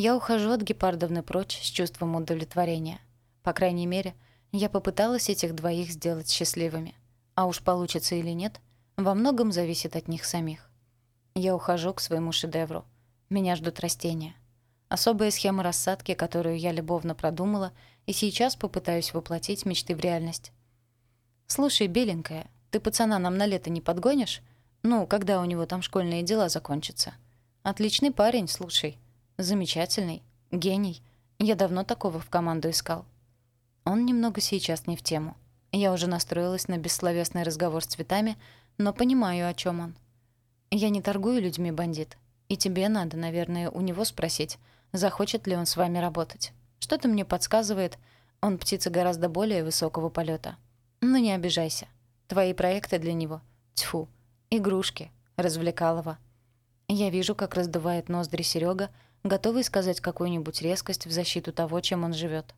Я ухожу от Гепардовны прочь с чувством удовлетворения. По крайней мере, я попыталась этих двоих сделать счастливыми. А уж получится или нет, во многом зависит от них самих. Я ухожу к своему шедевру. Меня ждут растения. Особая схема рассадки, которую я любовно продумала, и сейчас попытаюсь воплотить мечты в реальность. «Слушай, беленькая, ты пацана нам на лето не подгонишь? Ну, когда у него там школьные дела закончатся?» «Отличный парень, слушай. Замечательный. Гений. Я давно такого в команду искал». Он немного сейчас не в тему. Я уже настроилась на бессловесный разговор с цветами, но понимаю, о чем он. Я не торгую людьми, бандит. И тебе надо, наверное, у него спросить, захочет ли он с вами работать. Что-то мне подсказывает, он птица гораздо более высокого полета. Но не обижайся. Твои проекты для него — тьфу, игрушки, развлекалово. Я вижу, как раздувает ноздри Серега, готовый сказать какую-нибудь резкость в защиту того, чем он живет.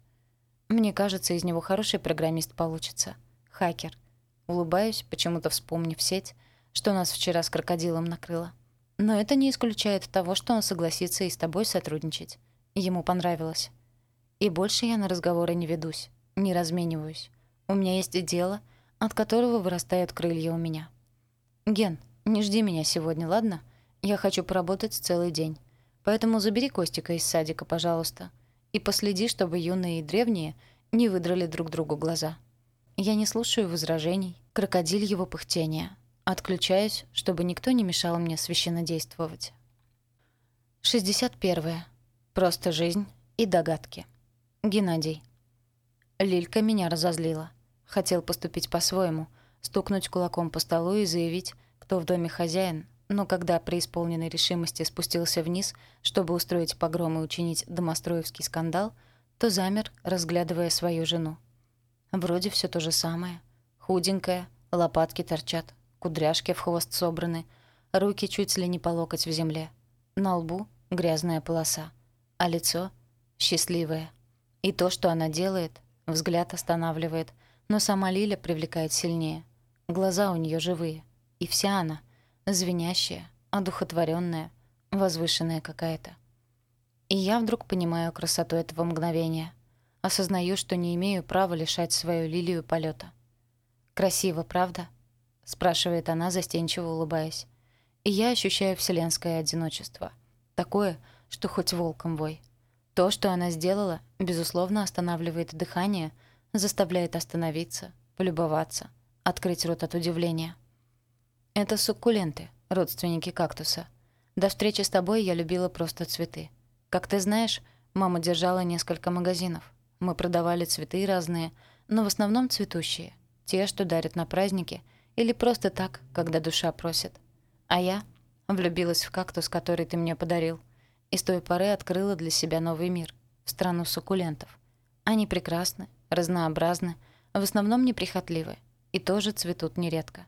Мне кажется, из него хороший программист получится. Хакер — Улыбаюсь, почему-то вспомнив сеть, что нас вчера с крокодилом накрыло. Но это не исключает того, что он согласится и с тобой сотрудничать. Ему понравилось. И больше я на разговоры не ведусь, не размениваюсь. У меня есть дело, от которого вырастают крылья у меня. Ген, не жди меня сегодня, ладно? Я хочу поработать целый день. Поэтому забери Костика из садика, пожалуйста. И последи, чтобы юные и древние не выдрали друг другу глаза. Я не слушаю возражений, крокодильего пыхтения. Отключаюсь, чтобы никто не мешал мне священнодействовать. 61. Просто жизнь и догадки. Геннадий. Лилька меня разозлила. Хотел поступить по-своему, стукнуть кулаком по столу и заявить, кто в доме хозяин, но когда при исполненной решимости спустился вниз, чтобы устроить погром и учинить домостроевский скандал, то замер, разглядывая свою жену. Вроде все то же самое. Худенькая, лопатки торчат, кудряшки в хвост собраны, руки чуть ли не по локоть в земле. На лбу грязная полоса, а лицо счастливое. И то, что она делает, взгляд останавливает, но сама Лиля привлекает сильнее. Глаза у нее живые, и вся она звенящая, одухотворенная, возвышенная какая-то. И я вдруг понимаю красоту этого мгновения — Осознаю, что не имею права лишать свою лилию полета. «Красиво, правда?» — спрашивает она, застенчиво улыбаясь. И я ощущаю вселенское одиночество. Такое, что хоть волком вой. То, что она сделала, безусловно, останавливает дыхание, заставляет остановиться, полюбоваться, открыть рот от удивления. Это суккуленты, родственники кактуса. До встречи с тобой я любила просто цветы. Как ты знаешь, мама держала несколько магазинов. Мы продавали цветы разные, но в основном цветущие. Те, что дарят на праздники, или просто так, когда душа просит. А я влюбилась в кактус, который ты мне подарил, и с той поры открыла для себя новый мир, страну суккулентов. Они прекрасны, разнообразны, в основном неприхотливы, и тоже цветут нередко.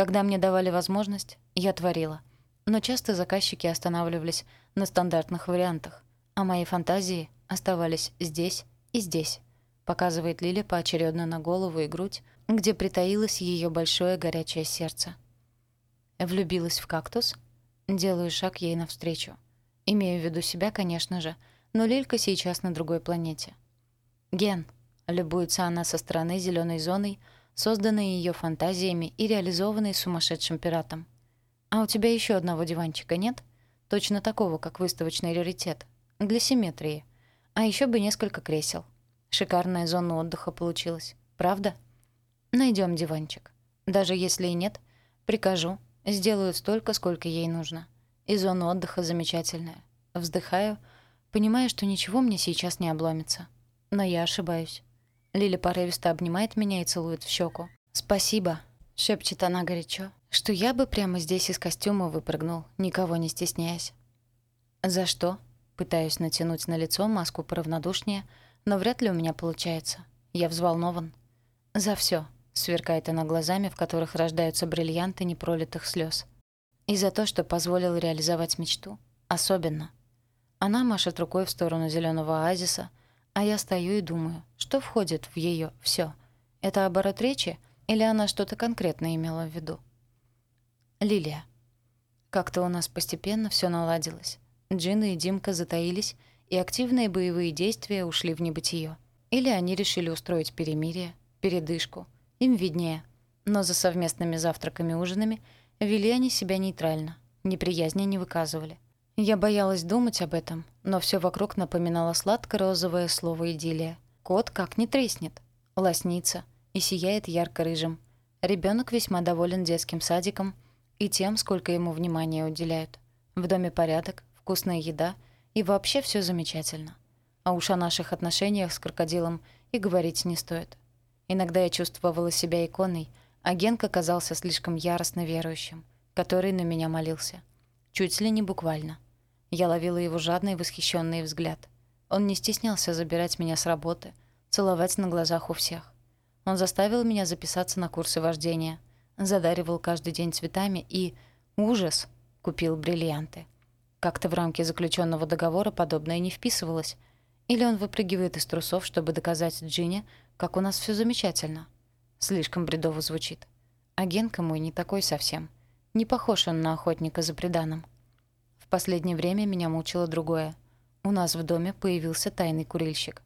Когда мне давали возможность, я творила. Но часто заказчики останавливались на стандартных вариантах, а мои фантазии оставались здесь и здесь», — показывает Лиля поочередно на голову и грудь, где притаилось ее большое горячее сердце. Влюбилась в кактус? Делаю шаг ей навстречу. Имею в виду себя, конечно же, но Лилька сейчас на другой планете. «Ген», — любуется она со стороны зеленой зоной, созданной ее фантазиями и реализованной сумасшедшим пиратом. «А у тебя еще одного диванчика нет? Точно такого, как выставочный раритет. Для симметрии. А еще бы несколько кресел. Шикарная зона отдыха получилась. Правда? Найдем диванчик. Даже если и нет, прикажу. Сделают столько, сколько ей нужно. И зона отдыха замечательная. Вздыхаю, понимая, что ничего мне сейчас не обломится. Но я ошибаюсь. Лиля порывисто обнимает меня и целует в щеку. «Спасибо», — шепчет она горячо, «что я бы прямо здесь из костюма выпрыгнул, никого не стесняясь». «За что?» Пытаюсь натянуть на лицо маску поравнодушнее, но вряд ли у меня получается. Я взволнован. «За все, сверкает она глазами, в которых рождаются бриллианты непролитых слез. «И за то, что позволил реализовать мечту. Особенно». Она машет рукой в сторону зеленого оазиса, а я стою и думаю, что входит в ее все. Это оборот речи или она что-то конкретное имела в виду? Лилия. Как-то у нас постепенно все наладилось. Джина и Димка затаились и активные боевые действия ушли в небытие. Или они решили устроить перемирие, передышку. Им виднее. Но за совместными завтраками-ужинами вели они себя нейтрально, неприязни не выказывали. Я боялась думать об этом, но все вокруг напоминало сладко-розовое слово «идиллия». Кот как не треснет, лоснится и сияет ярко-рыжим. Ребенок весьма доволен детским садиком и тем, сколько ему внимания уделяют. В доме порядок, вкусная еда и вообще все замечательно. А уж о наших отношениях с крокодилом и говорить не стоит. Иногда я чувствовала себя иконой, а Генка казался слишком яростно верующим, который на меня молился. Чуть ли не буквально. Я ловила его жадный восхищенный взгляд. Он не стеснялся забирать меня с работы, целовать на глазах у всех. Он заставил меня записаться на курсы вождения, задаривал каждый день цветами и... Ужас! Купил бриллианты. Как-то в рамки заключенного договора подобное не вписывалось. Или он выпрыгивает из трусов, чтобы доказать Джине, как у нас все замечательно. Слишком бредово звучит. А Генка мой не такой совсем. Не похож он на охотника за преданным. Последнее время меня мучило другое. У нас в доме появился тайный курильщик.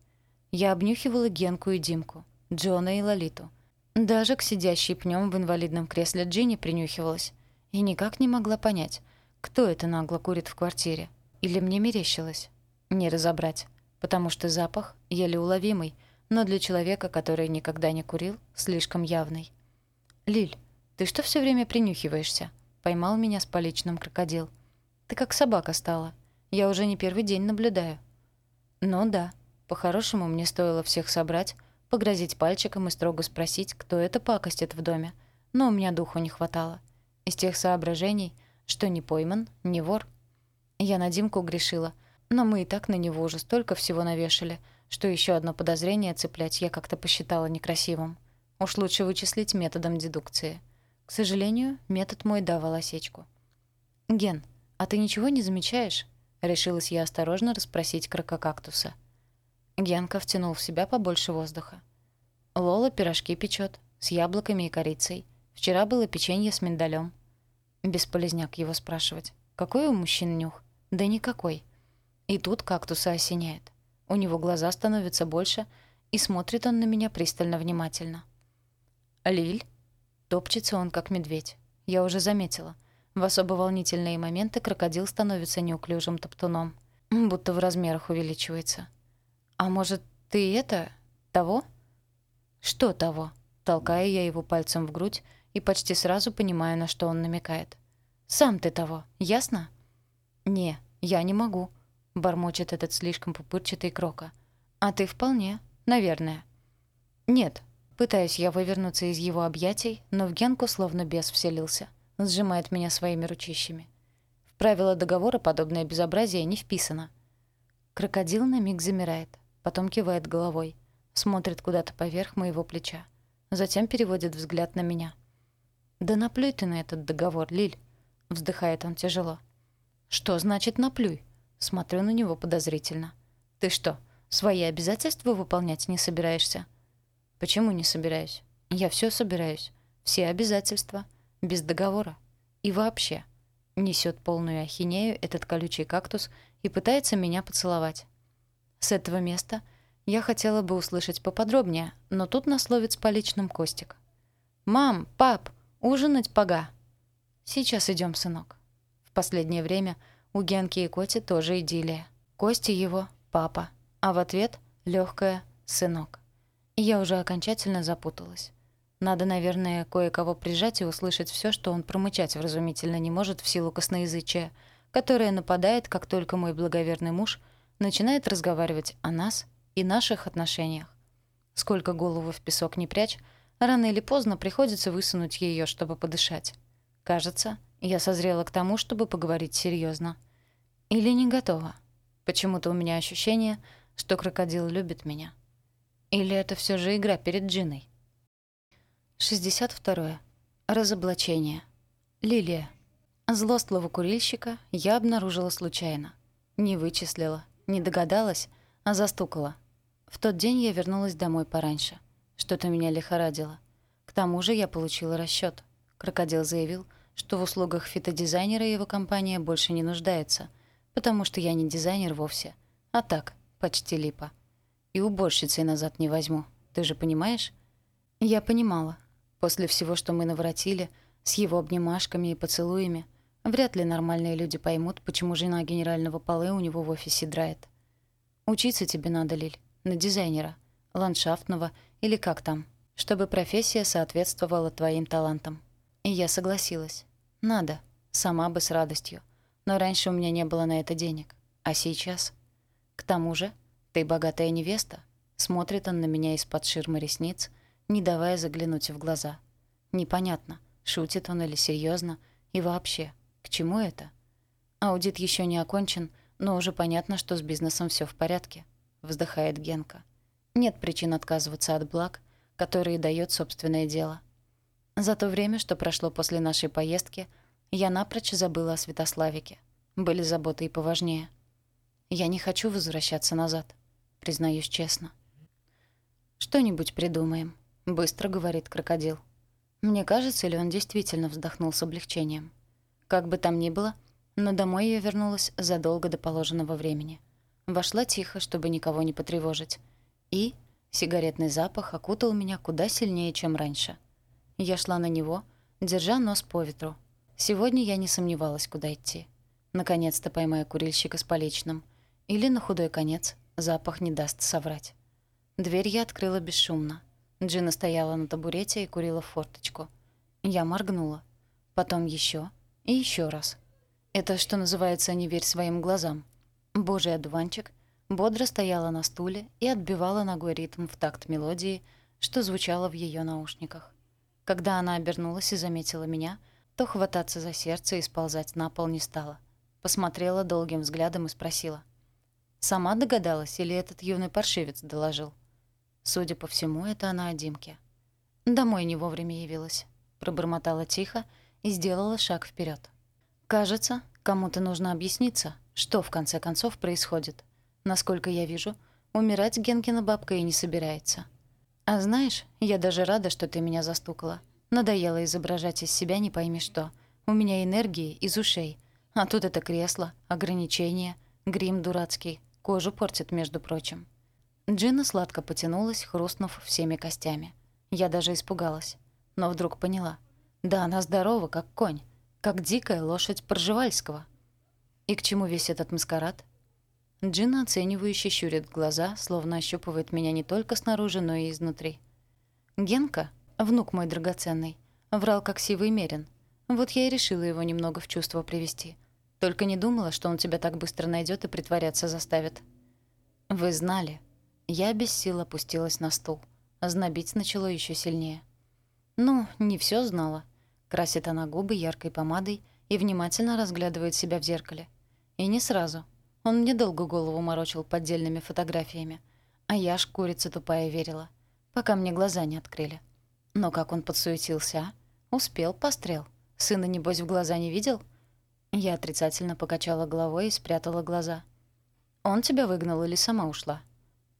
Я обнюхивала Генку и Димку, Джона и Лолиту. Даже к сидящей пнем в инвалидном кресле Джинни принюхивалась. И никак не могла понять, кто это нагло курит в квартире. Или мне мерещилось. Не разобрать. Потому что запах еле уловимый, но для человека, который никогда не курил, слишком явный. «Лиль, ты что все время принюхиваешься?» Поймал меня с поличным крокодил. «Ты как собака стала. Я уже не первый день наблюдаю». «Ну да. По-хорошему мне стоило всех собрать, погрозить пальчиком и строго спросить, кто это пакостит в доме. Но у меня духу не хватало. Из тех соображений, что не пойман, не вор. Я на Димку грешила, но мы и так на него уже столько всего навешали — что еще одно подозрение цеплять я как-то посчитала некрасивым. Уж лучше вычислить методом дедукции. К сожалению, метод мой давал осечку. «Ген, а ты ничего не замечаешь?» Решилась я осторожно расспросить крококактуса. Генка втянул в себя побольше воздуха. Лола пирожки печет с яблоками и корицей. Вчера было печенье с миндалем. Бесполезняк его спрашивать. Какой у мужчин нюх? Да никакой. И тут кактуса осеняет. У него глаза становятся больше, и смотрит он на меня пристально внимательно. «Лиль?» Топчется он, как медведь. Я уже заметила. В особо волнительные моменты крокодил становится неуклюжим топтуном. Будто в размерах увеличивается. «А может, ты это... того?» «Что того?» Толкаю я его пальцем в грудь и почти сразу понимаю, на что он намекает. «Сам ты того, ясно?» «Не, я не могу», — бормочет этот слишком пупырчатый крока. «А ты вполне, наверное». «Нет». Пытаюсь я вывернуться из его объятий, но в Генку словно бес вселился. Сжимает меня своими ручищами. В правила договора подобное безобразие не вписано. Крокодил на миг замирает, потом кивает головой, смотрит куда-то поверх моего плеча. Затем переводит взгляд на меня. «Да наплюй ты на этот договор, Лиль!» Вздыхает он тяжело. «Что значит наплюй?» Смотрю на него подозрительно. «Ты что, свои обязательства выполнять не собираешься?» «Почему не собираюсь? Я все собираюсь. Все обязательства. Без договора. И вообще». Несет полную ахинею этот колючий кактус и пытается меня поцеловать. С этого места я хотела бы услышать поподробнее, но тут нас ловит с Костик. «Мам, пап, ужинать пога!» «Сейчас идем, сынок». В последнее время у Генки и Коти тоже идиллия. Кости его — папа, а в ответ — легкая сынок. я уже окончательно запуталась. Надо, наверное, кое-кого прижать и услышать все, что он промычать вразумительно не может в силу косноязычия, которое нападает, как только мой благоверный муж начинает разговаривать о нас и наших отношениях. Сколько голову в песок не прячь, рано или поздно приходится высунуть ее, чтобы подышать. Кажется, я созрела к тому, чтобы поговорить серьезно. Или не готова. Почему-то у меня ощущение, что крокодил любит меня. Или это все же игра перед Джиной? 62. Разоблачение. Лилия. Злостлого курильщика я обнаружила случайно. Не вычислила, не догадалась, а застукала. В тот день я вернулась домой пораньше. Что-то меня лихорадило. К тому же я получила расчет. Крокодил заявил, что в услугах фитодизайнера его компания больше не нуждается, потому что я не дизайнер вовсе, А так, почти липа. И уборщицей назад не возьму. Ты же понимаешь? Я понимала. После всего, что мы наворотили, с его обнимашками и поцелуями, вряд ли нормальные люди поймут, почему жена генерального полы у него в офисе драет. Учиться тебе надо, Лиль, на дизайнера, ландшафтного или как там, чтобы профессия соответствовала твоим талантам. И я согласилась. Надо, сама бы с радостью. Но раньше у меня не было на это денег. А сейчас? К тому же, ты богатая невеста. Смотрит он на меня из-под ширмы ресниц, не давая заглянуть в глаза. Непонятно, шутит он или серьезно, и вообще, к чему это? Аудит еще не окончен, но уже понятно, что с бизнесом все в порядке, вздыхает Генка. Нет причин отказываться от благ, которые дает собственное дело. За то время, что прошло после нашей поездки, я напрочь забыла о Святославике. Были заботы и поважнее. Я не хочу возвращаться назад, признаюсь честно. «Что-нибудь придумаем», — быстро говорит крокодил. Мне кажется, ли он действительно вздохнул с облегчением. Как бы там ни было, но домой я вернулась задолго до положенного времени. Вошла тихо, чтобы никого не потревожить. И сигаретный запах окутал меня куда сильнее, чем раньше. Я шла на него, держа нос по ветру. Сегодня я не сомневалась, куда идти. Наконец-то поймаю курильщика с поличным. Или, на худой конец, запах не даст соврать. Дверь я открыла бесшумно. Джина стояла на табурете и курила в форточку. Я моргнула. Потом еще и еще раз. Это, что называется, не верь своим глазам. Божий одуванчик бодро стояла на стуле и отбивала ногой ритм в такт мелодии, что звучало в ее наушниках. Когда она обернулась и заметила меня, то хвататься за сердце и сползать на пол не стала. Посмотрела долгим взглядом и спросила. «Сама догадалась или этот юный паршивец доложил?» Судя по всему, это она о Димке. «Домой не вовремя явилась», — пробормотала тихо и сделала шаг вперед. «Кажется, кому-то нужно объясниться, что в конце концов происходит. Насколько я вижу, умирать Генкина бабка и не собирается. А знаешь, я даже рада, что ты меня застукала. Надоело изображать из себя не пойми что. У меня энергии из ушей. А тут это кресло, ограничения, грим дурацкий. Кожу портит, между прочим. Джина сладко потянулась, хрустнув всеми костями. Я даже испугалась. Но вдруг поняла. Да, она здорова, как конь. Как дикая лошадь Пржевальского. И к чему весь этот маскарад? Джина оценивающе щурит глаза, словно ощупывает меня не только снаружи, но и изнутри. Генка, внук мой драгоценный, врал как сивый мерин. Вот я и решила его немного в чувство привести. Только не думала, что он тебя так быстро найдет и притворяться заставит. Вы знали. Я без сил опустилась на стул. Знобить начало еще сильнее. Ну, не все знала. Красит она губы яркой помадой и внимательно разглядывает себя в зеркале. И не сразу — он мне долго голову морочил поддельными фотографиями. А я ж курица тупая верила, пока мне глаза не открыли. Но как он подсуетился, а? Успел, пострел. Сына, небось, в глаза не видел? Я отрицательно покачала головой и спрятала глаза. «Он тебя выгнал или сама ушла?»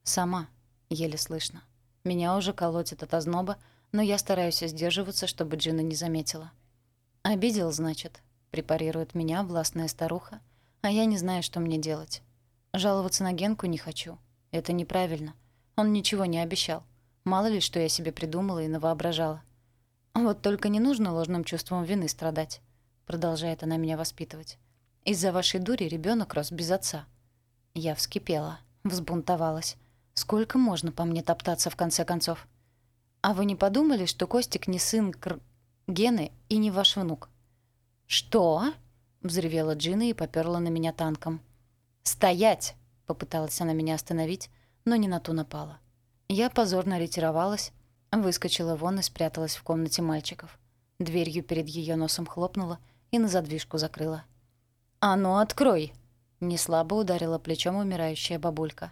«Сама», — еле слышно. Меня уже колотит от озноба, но я стараюсь сдерживаться, чтобы Джина не заметила. «Обидел, значит», — препарирует меня властная старуха, — а я не знаю, что мне делать. Жаловаться на Генку не хочу. Это неправильно. Он ничего не обещал. Мало ли, что я себе придумала и навоображала. Вот только не нужно ложным чувством вины страдать. Продолжает она меня воспитывать. Из-за вашей дури ребенок рос без отца. Я вскипела, взбунтовалась. Сколько можно по мне топтаться в конце концов? А вы не подумали, что Костик не сын Кр... Гены и не ваш внук? Что? взревела Джина и попёрла на меня танком. «Стоять!» — попыталась она меня остановить, но не на ту напала. Я позорно ретировалась, выскочила вон и спряталась в комнате мальчиков. Дверью перед её носом хлопнула и на задвижку закрыла. «А ну, открой!» — неслабо ударила плечом умирающая бабулька.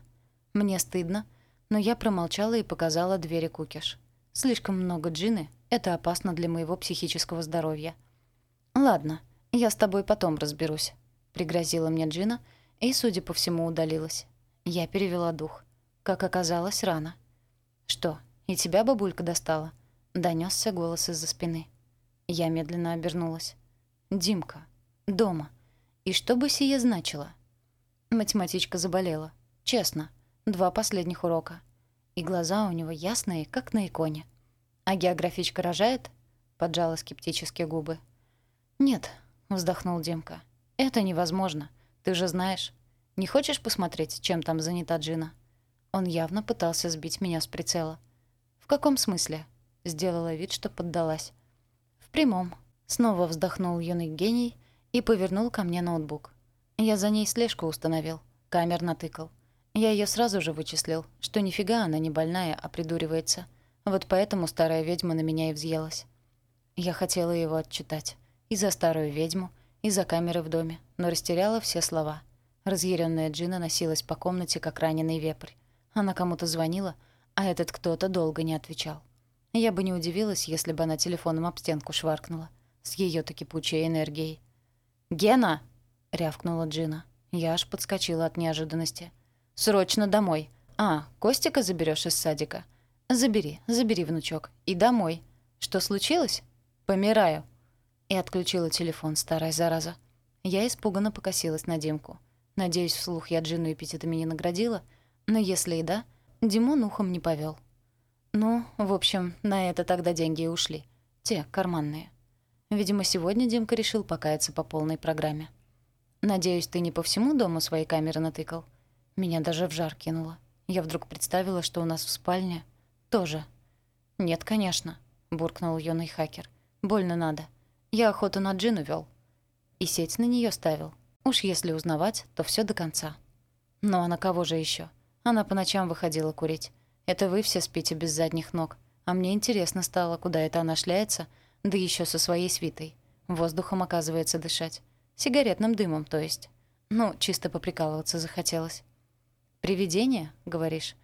Мне стыдно, но я промолчала и показала двери кукиш. Слишком много джины — это опасно для моего психического здоровья. «Ладно», — «Я с тобой потом разберусь», — пригрозила мне Джина и, судя по всему, удалилась. Я перевела дух. Как оказалось, рано. «Что, и тебя бабулька достала?» — донёсся голос из-за спины. Я медленно обернулась. «Димка. Дома. И что бы сие значило?» Математичка заболела. Честно. Два последних урока. И глаза у него ясные, как на иконе. «А географичка рожает?» — поджала скептически губы. «Нет», — вздохнул Димка. «Это невозможно. Ты же знаешь. Не хочешь посмотреть, чем там занята Джина?» Он явно пытался сбить меня с прицела. «В каком смысле?» — сделала вид, что поддалась. «В прямом». Снова вздохнул юный гений и повернул ко мне ноутбук. Я за ней слежку установил, камер натыкал. Я ее сразу же вычислил, что нифига она не больная, а придуривается. Вот поэтому старая ведьма на меня и взъелась. Я хотела его отчитать. И за старую ведьму, и за камеры в доме, но растеряла все слова. Разъяренная Джина носилась по комнате, как раненый вепрь. Она кому-то звонила, а этот кто-то долго не отвечал. Я бы не удивилась, если бы она телефоном об стенку шваркнула. С ее-то кипучей энергией. «Гена!» — рявкнула Джина. Я аж подскочила от неожиданности. «Срочно домой. А, Костика заберешь из садика? Забери, забери, внучок. И домой. Что случилось? Помираю». И отключила телефон, старая зараза. Я испуганно покосилась на Димку. Надеюсь, вслух я Джину эпитетами не наградила, но если и да, Димон ухом не повел. Ну, в общем, на это тогда деньги и ушли. Те, карманные. Видимо, сегодня Димка решил покаяться по полной программе. «Надеюсь, ты не по всему дому свои камеры натыкал?» Меня даже в жар кинуло. Я вдруг представила, что у нас в спальне тоже. «Нет, конечно», — буркнул юный хакер. «Больно надо. Я охоту на Джину вел. И сеть на нее ставил. Уж если узнавать, то все до конца. Ну а на кого же еще? Она по ночам выходила курить. Это вы все спите без задних ног. А мне интересно стало, куда это она шляется, да еще со своей свитой. Воздухом, оказывается, дышать. Сигаретным дымом, то есть. Ну, чисто поприкалываться захотелось. «Привидение?» — говоришь.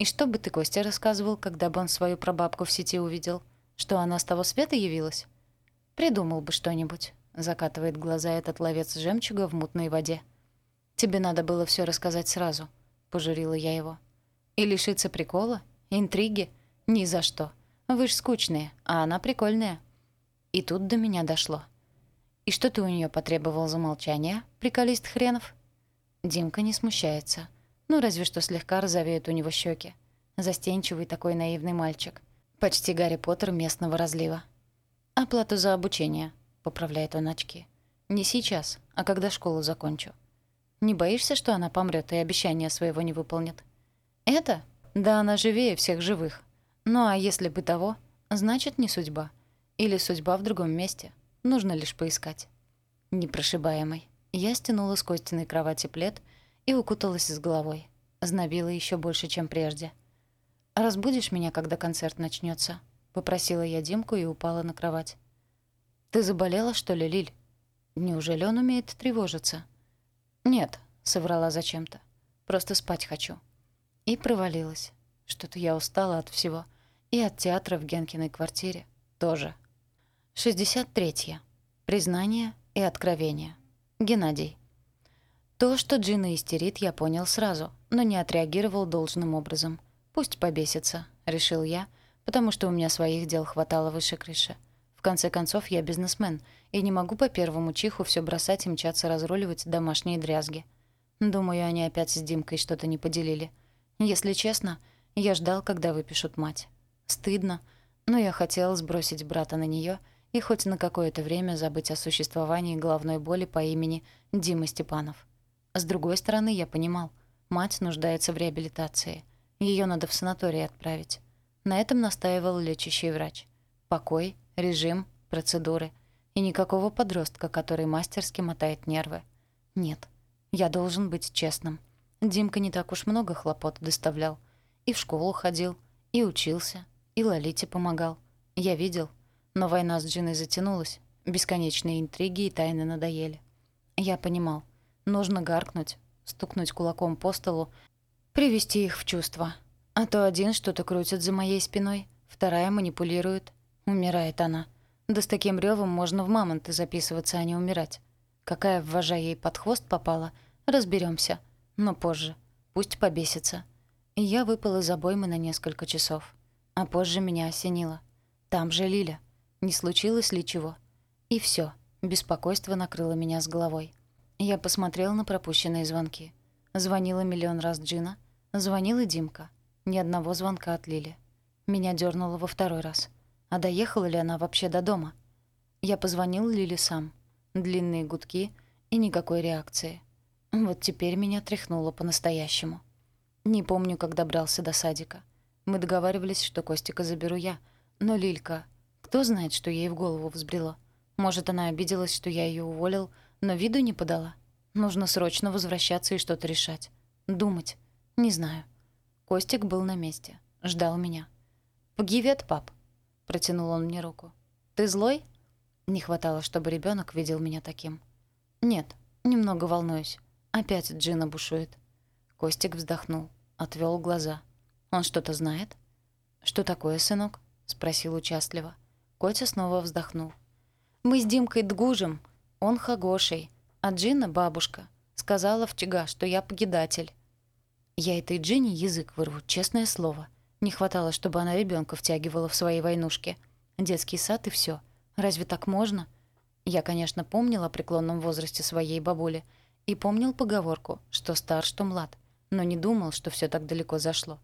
И что бы ты, Костя, рассказывал, когда бы он свою прабабку в сети увидел? Что она с того света явилась? Придумал бы что-нибудь. Закатывает глаза этот ловец жемчуга в мутной воде. Тебе надо было все рассказать сразу. Пожурила я его. И лишиться прикола? Интриги? Ни за что. Вы ж скучные, а она прикольная. И тут до меня дошло. «И что ты у нее потребовал за молчание, приколист хренов?» Димка не смущается. Ну, разве что слегка розовеют у него щеки. Застенчивый такой наивный мальчик. Почти Гарри Поттер местного разлива. «Оплату за обучение», — поправляет он очки. «Не сейчас, а когда школу закончу». «Не боишься, что она помрет и обещание своего не выполнит?» «Это? Да она живее всех живых. Ну а если бы того, значит, не судьба. Или судьба в другом месте. Нужно лишь поискать». Непрошибаемый. Я стянула с Костиной кровати плед и укуталась с головой. Знобила еще больше, чем прежде. «Разбудишь меня, когда концерт начнется? попросила я Димку и упала на кровать. «Ты заболела, что ли, Лиль? Неужели он умеет тревожиться?» «Нет», — соврала зачем-то. «Просто спать хочу». И провалилась. Что-то я устала от всего. И от театра в Генкиной квартире тоже. 63. Признание и откровение. Геннадий. То, что Джина истерит, я понял сразу, но не отреагировал должным образом. «Пусть побесится», — решил я, потому что у меня своих дел хватало выше крыши. В конце концов, я бизнесмен, и не могу по первому чиху все бросать и мчаться разруливать домашние дрязги. Думаю, они опять с Димкой что-то не поделили. Если честно, я ждал, когда выпишут мать. Стыдно, но я хотел сбросить брата на нее и хоть на какое-то время забыть о существовании головной боли по имени Дима Степанов. С другой стороны, я понимал, мать нуждается в реабилитации. Ее надо в санаторий отправить. На этом настаивал лечащий врач. Покой, режим, процедуры. И никакого подростка, который мастерски мотает нервы. Нет, я должен быть честным. Димка не так уж много хлопот доставлял. И в школу ходил, и учился, и Лолите помогал. Я видел. Но война с Джиной затянулась. Бесконечные интриги и тайны надоели. Я понимал. Нужно гаркнуть, стукнуть кулаком по столу, привести их в чувство. А то один что-то крутит за моей спиной, вторая манипулирует. Умирает она. Да с таким ревом можно в мамонты записываться, а не умирать. Какая ввожа ей под хвост попала, разберемся. Но позже. Пусть побесится. Я выпал из обоймы на несколько часов. А позже меня осенило. Там же Лиля. Не случилось ли чего? И все. Беспокойство накрыло меня с головой. Я посмотрел на пропущенные звонки. Звонила миллион раз Джина. Звонила Димка. Ни одного звонка от Лили. Меня дернуло во второй раз. А доехала ли она вообще до дома? Я позвонил Лили сам. Длинные гудки и никакой реакции. Вот теперь меня тряхнуло по-настоящему. Не помню, как добрался до садика. Мы договаривались, что Костика заберу я. Но Лилька... Кто знает, что ей в голову взбрело? Может, она обиделась, что я ее уволил, но виду не подала? Нужно срочно возвращаться и что-то решать. Думать. Не знаю. Костик был на месте. Ждал меня. «Привет, пап!» Протянул он мне руку. «Ты злой?» Не хватало, чтобы ребенок видел меня таким. «Нет, немного волнуюсь. Опять Джина бушует». Костик вздохнул, отвел глаза. «Он что-то знает?» «Что такое, сынок?» — спросил участливо. Котя снова вздохнул. «Мы с Димкой дгужим. Он хагошей, а Джина — бабушка. Сказала вчера, что я погидатель». Я этой Джинни язык вырву, честное слово. Не хватало, чтобы она ребенка втягивала в свои войнушки. Детский сад и все. Разве так можно? Я, конечно, помнил о преклонном возрасте своей бабули и помнил поговорку, что стар, что млад но не думал, что все так далеко зашло.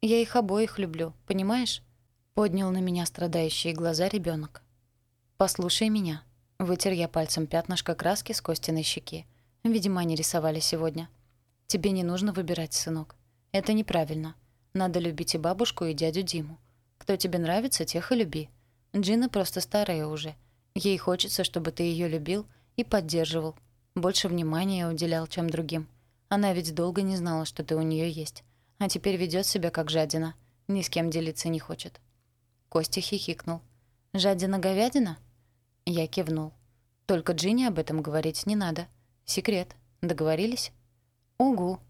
«Я их обоих люблю, понимаешь?» Поднял на меня страдающие глаза ребенок. «Послушай меня». Вытер я пальцем пятнышко краски с Костиной щеки. Видимо, они рисовали сегодня. «Тебе не нужно выбирать, сынок. Это неправильно. Надо любить и бабушку, и дядю Диму. Кто тебе нравится, тех и люби. Джина просто старая уже. Ей хочется, чтобы ты ее любил и поддерживал. Больше внимания уделял, чем другим. Она ведь долго не знала, что ты у нее есть. А теперь ведет себя как жадина. Ни с кем делиться не хочет. Костя хихикнул. «Жадина-говядина?» Я кивнул. «Только Джинни об этом говорить не надо. Секрет. Договорились?» «Угу»,